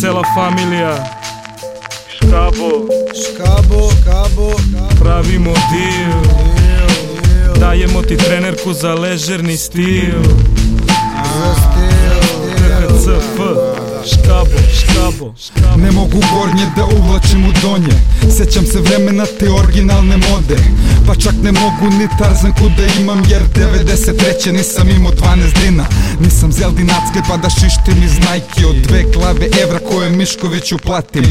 cela familija. Škabo, Škabo, kabo, kabo. Pravimo deal. Dajemo ti trenerku za ležerni stil škabo, škabo, škabo Ne mogu gornje da uvlačim u donje. Sećam se vremena te originalne mode. Pa čak ne mogu ni tarzanku da imam Jer 93. nisam imao 12 dina. Nisam zeldi nacke pa da šištim iz Nike Od dve glave evra koje Miškoviću platim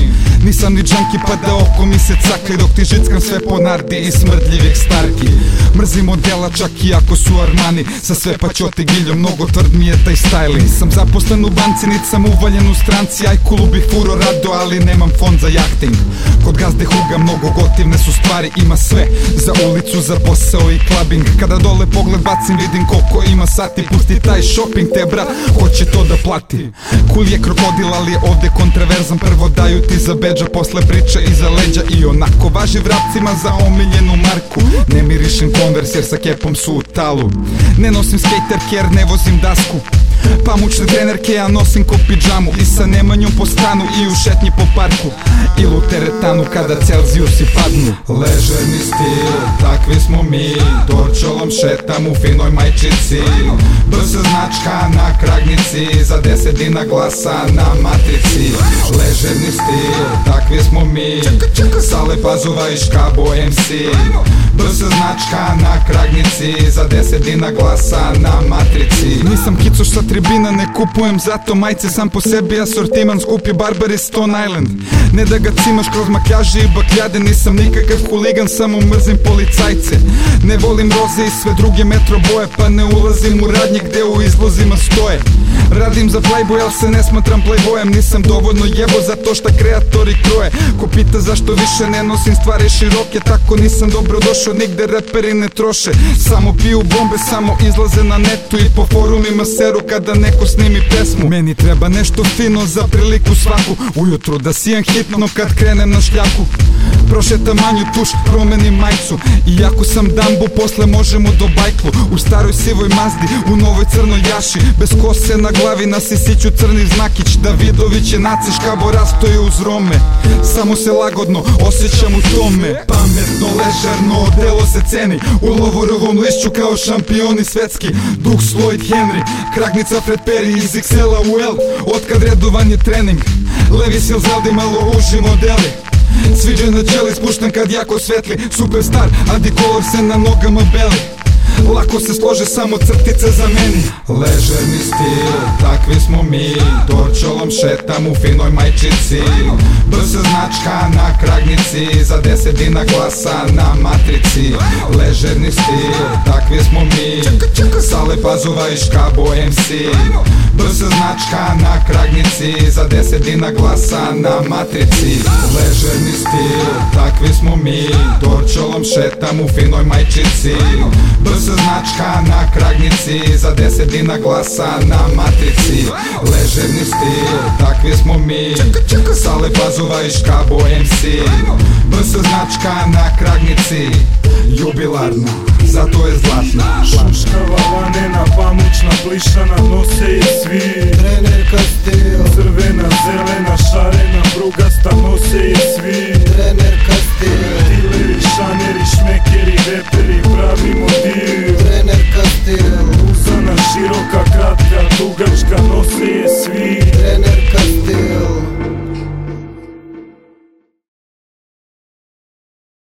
Nisam ni džanki pa da oko mi se cakli Dok ti žickam sve po nardi i smrdljivih starki. Mrzim modela čak i ako su Armani Sa sve pačote giljom mnogo tvrd mi je taj styling Nisam zaposlen u banci, nit sam uvaljen u stranci Aj kulu bih furo rado, ali nemam fond za jahting. Kod gazde huga mnogo gotivne su stvari Ima sve, za ulicu, za posao i clubbing. Kada dole pogled bacim vidim koliko ima sati Pusti taj shopping te bra, hoće to da plati. Kul je krokodil, ali ovde kontraverzan Prvo daju ti za beđa, posle priča iza leđa I onako. Važi vrapcima za omiljenu marku. Ne mirišem konvers jer sa kepom su u talu. Ne nosim skater jer ne vozim dasku Pamučne trenerke ja nosim ko pidžamu. I sa Nemanjom po stanu i u šetnji po parku. Ili u teretanu kada Celzijusi padnu. Ležerni stil, takvi smo mi. Dorčolom šetam u finoj majčici. BS značka na kragnici Za deset dina glasa na matrici. Ležerni stil, takvi smo mi. Sale Pazova i Škabo MC BS značka na kragnici Za deset dina glasa na matrici. Nisam kicoš sa tribina, ne kupujem zato majice Sam po sebi asortiman, skupi barbar i Stone Island. Ne da ga cimaš kroz makljaže i bakljade Nisam nikakav huligan, samo mrzim policajce. Ne volim roze i sve druge metro boje Pa ne ulazim u radnje gde u izlozima stoje Radim za Playboy, al se ne smatram playboyem Nisam dovoljno jebo za to šta kreatori kroje. Ko pita zašto više ne nosim stvari široke Tako nisam dobro došao, nigde reperi ne troše. Samo piju bombe, samo izlaze na netu I po forumima seru kada neko snimi pesmu. Meni treba nešto fino za priliku svaku. Ujutru da sijem hitno kad krenem na šljaku. Prošetam manju tuš, promenim majicu. Iako sam Dambo, posle možemo do bajklu. U staroj sivoj mazdi, u novoj crnoj jaši. Bez kose na glavi, na sisiću crni znakić Davidović je naciš, kabo rastoje uz Rome. Samo se lagodno osjećam u tome. Pametno, ležerno, delo se ceni. U lovorovom lišću kao šampioni svetski. Duh Floyd Henry, kragnica Fred Perry Iz XL-a u L, otkad redovan je trening Levi Sil Zeldi, malo uži modeli. Sviđa na čeli spušten kad jako svetli. Superstar, antikolor se na nogama beli Lako se slože samo crtice za meni. Ležerni stil, takvi smo mi. Dorčolom šetam u finoj majčici. BS značka na kragnici Za deset dina glasa na matrici. Ležerni stil, takvi smo mi. Sale Pazova i Škabo MC BS značka na kragnici Za deset dina glasa na matrici. Ležerni mi Dorčolom šetam u finoj majčici. BS značka na kragnici Za deset dina glasa na matrici. Ležerni stil, takvi smo mi. Sale Pazova i Škabo MC BS značka na kragnici Jubilarna, zato je zlatna. Šuškava lanena, pamučna, plišana, nose je svi široka, kratka, dugačka, nose je svi. trenerka stil